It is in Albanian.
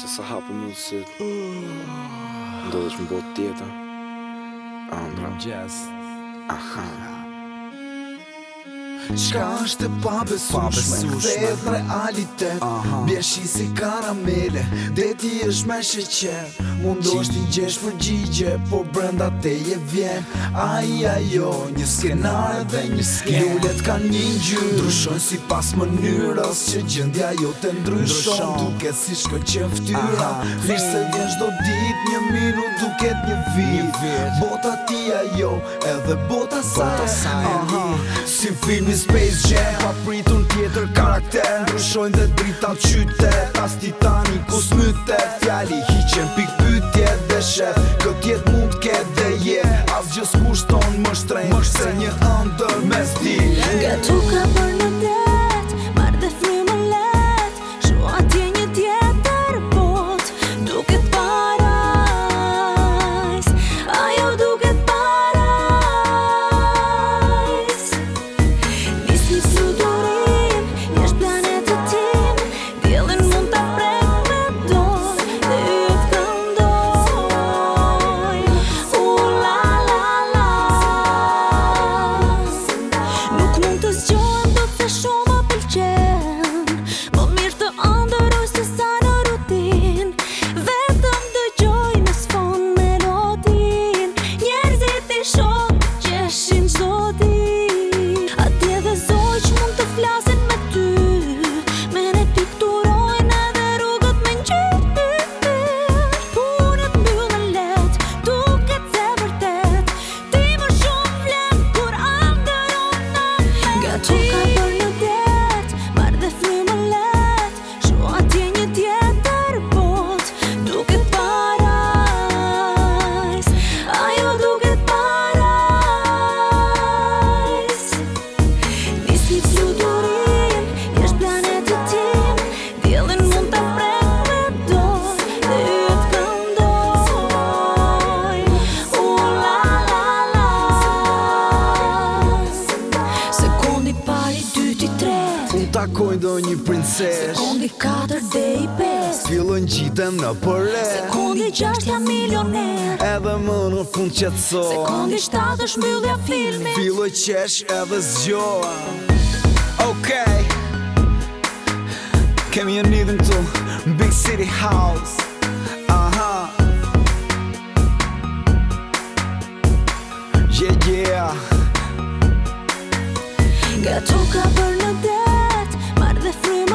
që sa hapë më në sytë Ndo dhe që më botë tjetër Andra Në gjesë Aha Qka është e pabesushme, kthejt realitet Bjeshi si karamele, deti është me shqeqet është një gjesh përgjigje Po brenda te je vjen Aja jo Një skenare dhe një sken Lullet ka një gjyë Ndryshon si pas mënyrës Që gjendja jo të ndryshon Duke si shkoj që ftyra se se vjen shdo dit Një minu duket një vit Bota ti ajo Edhe bota e Aha Si filmi Space Jam Pa pritun tjetër karakter Ndryshojnë dhe drita qytet As titani kus mytet Fjalli hiqen pikpik dhe shef Këtë jetë mund këtë dhe je Asë gjësë kushton më shtrejnë Se një ndër me stil Gëtu ka bërë në më takojnë do një princesh Sekundi 4 dhe i 5 Filon gjitem në përre Sekundi 6 jam milioner Edhe më në fund qëtëso Sekundi 7 është mbyllja filmit Filoj qesh edhe zgjoa OK okay. një janë idhën tu Big City House Aha Yeah, yeah Gatuka për në through